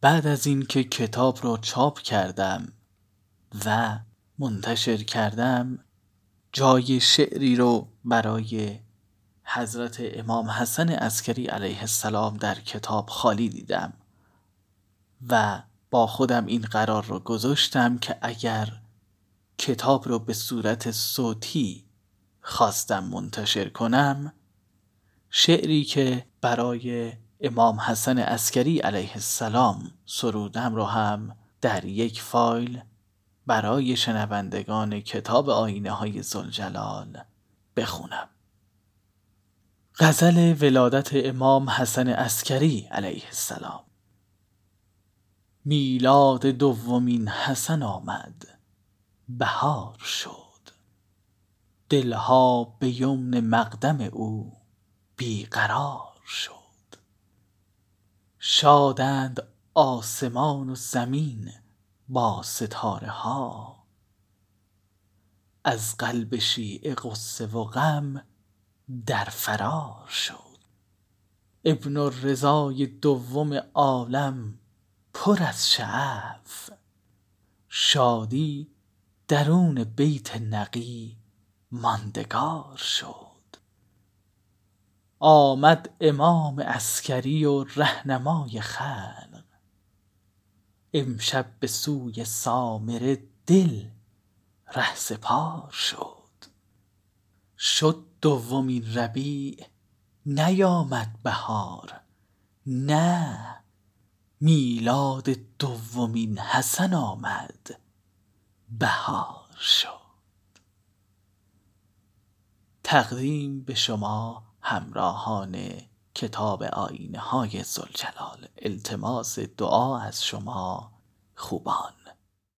بعد از اینکه کتاب رو چاپ کردم و منتشر کردم جای شعری رو برای حضرت امام حسن عسکری علیه السلام در کتاب خالی دیدم و با خودم این قرار رو گذاشتم که اگر کتاب رو به صورت صوتی خواستم منتشر کنم شعری که برای امام حسن عسکری علیه السلام سرودم رو هم در یک فایل برای شنوندگان کتاب آینه های زلجلال بخونم. غزل ولادت امام حسن عسکری علیه السلام. میلاد دومین حسن آمد. بهار شد. دلها به یمن مقدم او بیقرار شد. شادند آسمان و زمین با ستاره ها. از قلب شیعه غصه و غم در فرار شد. ابن الرضای دوم عالم پر از شعف. شادی درون بیت نقی ماندگار شد. آمد امام عسکری و رهنمای خلق. امشب به سوی سامره دل رهسپار شد. شد دومین ربیع نیامد بهار. نه میلاد دومین حسن آمد. بهار شد. تقدیم به شما همراهان کتاب آینه های زلجلال التماس دعا از شما خوبان.